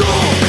soul